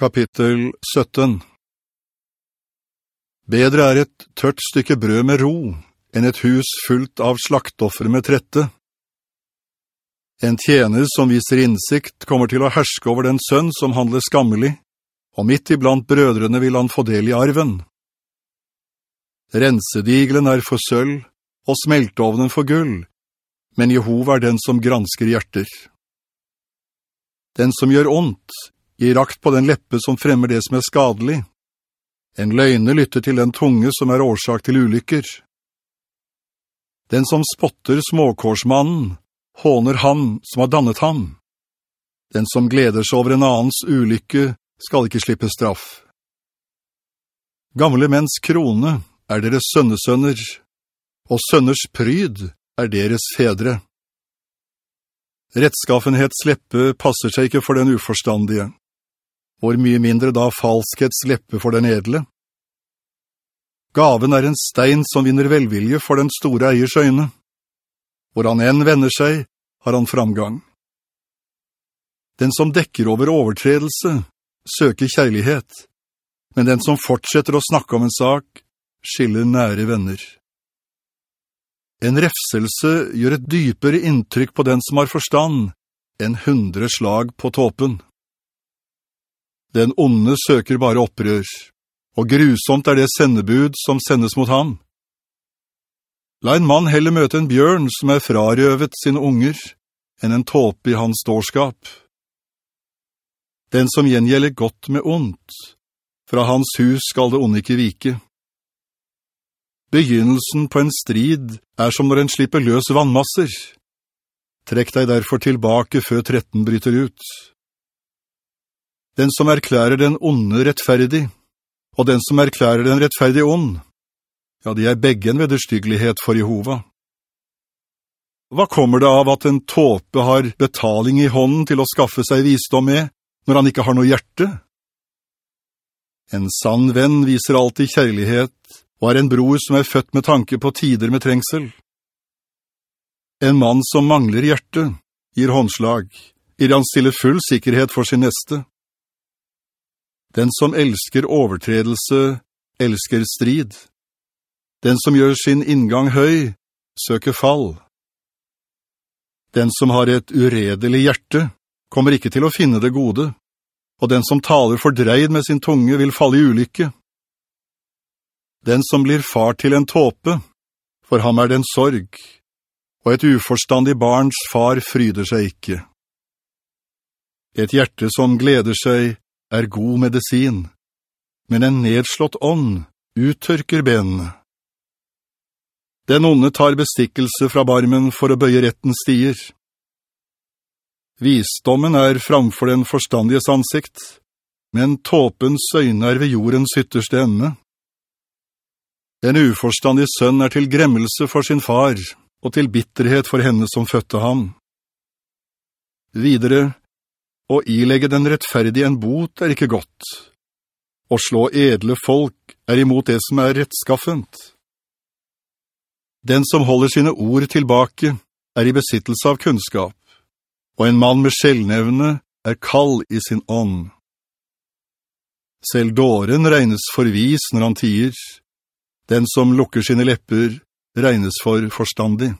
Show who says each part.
Speaker 1: Kapittel 17 Bedre er et tørt stykke brød med ro, enn et hus fullt av slaktoffer med trette. En tjener som viser innsikt kommer til å herske over den sønn som handler skammelig, og midt iblant brødrene vil han få del i arven. Rensediglen er for sølv, og smeltovnen for gull, men Jehova er den som gransker hjerter. Den som gjør ondt, gir rakt på den leppe som fremmer det som er skadelig. En løgne lytter til den tunge som er årsak til ulykker. Den som spotter småkårsmannen, håner han som har dannet ham. Den som gleder seg over en annens ulykke skal ikke slippe straff. Gamle menns krone er deres sønnesønner, og sønners pryd er deres fedre. Rettskaffenhets leppe passer seg ikke for den uforstandige hvor mye mindre da falskhets leppe for den edle. Gaven er en stein som vinner velvilje for den store eiers øyne. Hvor han enn vender seg, har han framgang. Den som dekker over overtredelse, søker kjærlighet, men den som fortsetter å snakke om en sak, skiller nære venner. En refselse gjør et dypere inntrykk på den som har forstand, enn hundre slag på tåpen. Den onde søker bare opprør, og grusomt er det sendebud som sendes mot ham. La en mann heller møte en bjørn som er frarøvet sine unger, enn en tåpe i hans dårskap. Den som gjengjelder godt med ondt, fra hans hus skal det onde ikke vike. Begynnelsen på en strid er som når en slipper løs vannmasser. Trekk deg derfor tilbake før tretten bryter ut den som erklærer den onde rettferdig, og den som erklærer den rettferdig ond, ja, de er begge en vederstyggelighet for Jehova. Hva kommer det av at en tåpe har betaling i hånden til å skaffe seg visdom med, når han ikke har noe hjerte? En sann venn viser alltid kjærlighet, og er en bror som er født med tanke på tider med trengsel. En mann som mangler hjerte, gir håndslag, gir han stille full sikkerhet for sin neste. Den som elsker overtredelse, elsker strid. Den som gjør sin inngang høy, søker fall. Den som har et uredelig hjerte, kommer ikke til å finne det gode, og den som taler fordreid med sin tunge vil falle i ulykke. Den som blir far til en tåpe, for ham er det en sorg, og et uforstandig barns far fryder seg ikke. Et hjerte som gleder seg er god medisin, men en nedslått ånd uttørker benene. Den onde tar bestikkelse fra barmen for å bøye rettens stier. Visdommen er framfor den forstandiges ansikt, men tåpens øyne er ved jordens ytterste ende. En uforstandig sønn er til gremmelse for sin far, og til bitterhet for henne som fødte ham. Videre, å ilegge den rettferdige en bot er ikke godt. Å slå edle folk er imot det som er rettskaffent. Den som holder sine ord tilbake er i besittelse av kunnskap, og en mann med skjellnevne er kall i sin ånd. Selv dåren regnes for vis når han tier. Den som lukker sine lepper regnes for forstandig.